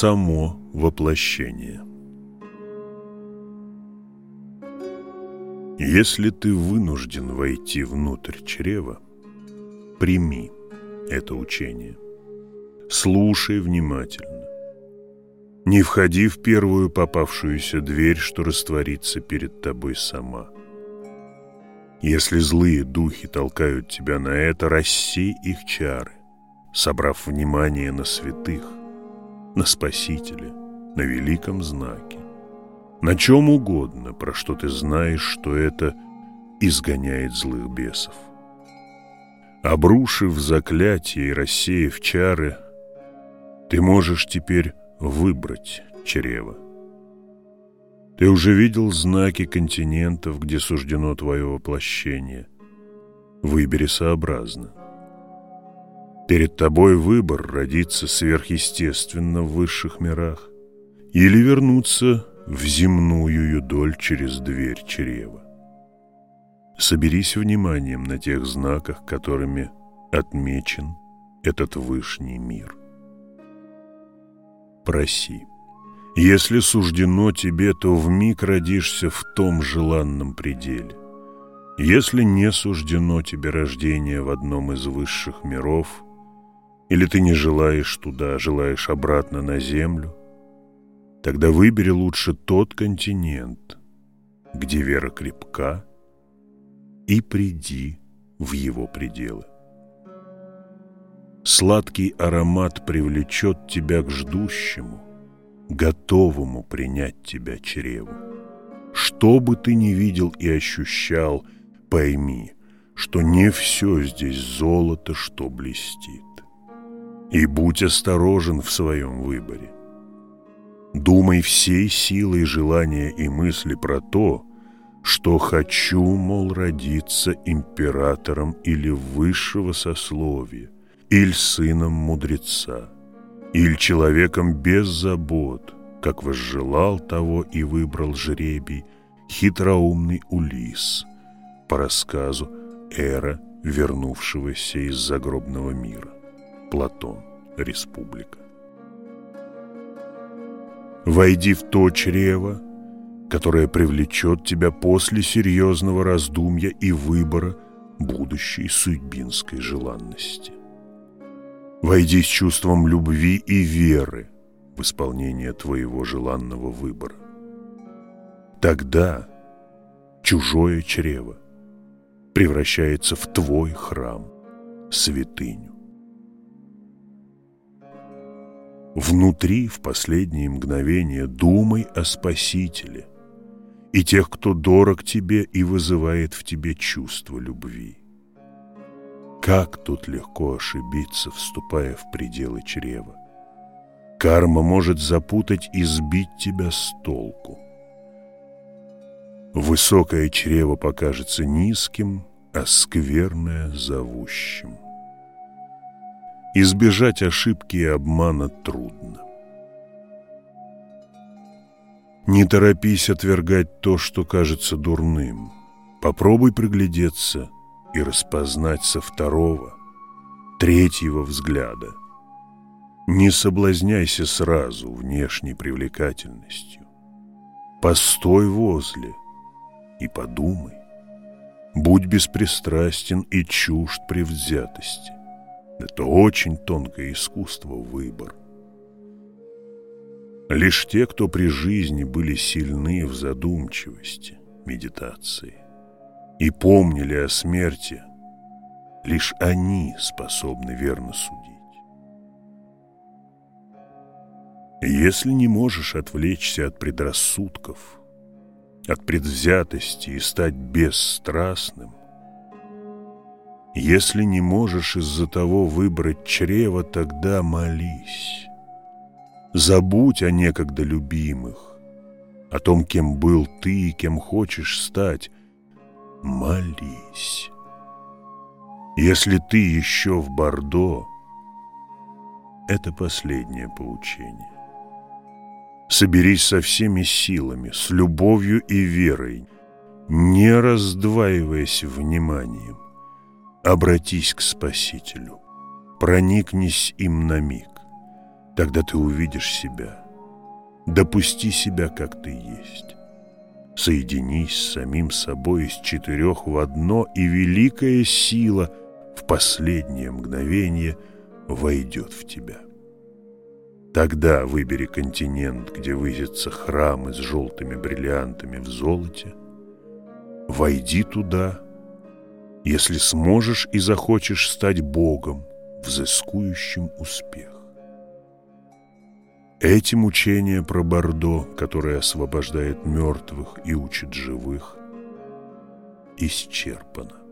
само воплощение. Если ты вынужден войти внутрь чрева, прими это учение. Слушай внимательно. Не входи в первую попавшуюся дверь, что растворится перед тобой сама. Если злые духи толкают тебя на это, рассей их чары, собрав внимание на святых, на Спасителе, на великом знаке на чем угодно, про что ты знаешь, что это изгоняет злых бесов. Обрушив заклятие и рассеяв чары, ты можешь теперь выбрать чрево. Ты уже видел знаки континентов, где суждено твое воплощение. Выбери сообразно. Перед тобой выбор родиться сверхъестественно в высших мирах или вернуться в земную юдоль через дверь чрева. Соберись вниманием на тех знаках, которыми отмечен этот вышний мир. Проси. Если суждено тебе, то вмиг родишься в том желанном пределе. Если не суждено тебе рождение в одном из высших миров, или ты не желаешь туда, желаешь обратно на землю, Тогда выбери лучше тот континент, где вера крепка, и приди в его пределы. Сладкий аромат привлечет тебя к ждущему, готовому принять тебя чреву. Что бы ты ни видел и ощущал, пойми, что не все здесь золото, что блестит. И будь осторожен в своем выборе. Думай всей силой желания и мысли про то, что хочу, мол, родиться императором или высшего сословия, или сыном мудреца, или человеком без забот, как возжелал того и выбрал жребий хитроумный Улис по рассказу Эра, вернувшегося из загробного мира. Платон. Республика. Войди в то чрево, которое привлечет тебя после серьезного раздумья и выбора будущей судьбинской желанности. Войди с чувством любви и веры в исполнение твоего желанного выбора. Тогда чужое чрево превращается в твой храм, святыню. Внутри в последние мгновения думай о Спасителе и тех, кто дорог тебе и вызывает в тебе чувство любви. Как тут легко ошибиться, вступая в пределы чрева. Карма может запутать и сбить тебя с толку. Высокое чрево покажется низким, а скверное – зовущим. Избежать ошибки и обмана трудно. Не торопись отвергать то, что кажется дурным. Попробуй приглядеться и распознать со второго, третьего взгляда. Не соблазняйся сразу внешней привлекательностью. Постой возле и подумай. Будь беспристрастен и чужд превзятости. Это очень тонкое искусство выбор. Лишь те, кто при жизни были сильны в задумчивости, медитации и помнили о смерти, лишь они способны верно судить. Если не можешь отвлечься от предрассудков, от предвзятости и стать бесстрастным, если не можешь из-за того выбрать чрево, тогда молись. Забудь о некогда любимых, о том, кем был ты и кем хочешь стать. Молись. Если ты еще в Бордо, это последнее поучение. Соберись со всеми силами, с любовью и верой, не раздваиваясь вниманием. Обратись к Спасителю, проникнись им на миг. Тогда ты увидишь себя. Допусти себя, как ты есть. Соединись с самим собой из четырех в одно, и великая сила в последнее мгновение войдет в тебя. Тогда выбери континент, где высятся храмы с желтыми бриллиантами в золоте. Войди туда, если сможешь и захочешь стать Богом, взыскующим успех. Эти мучения про Бордо, которое освобождает мертвых и учит живых, исчерпано.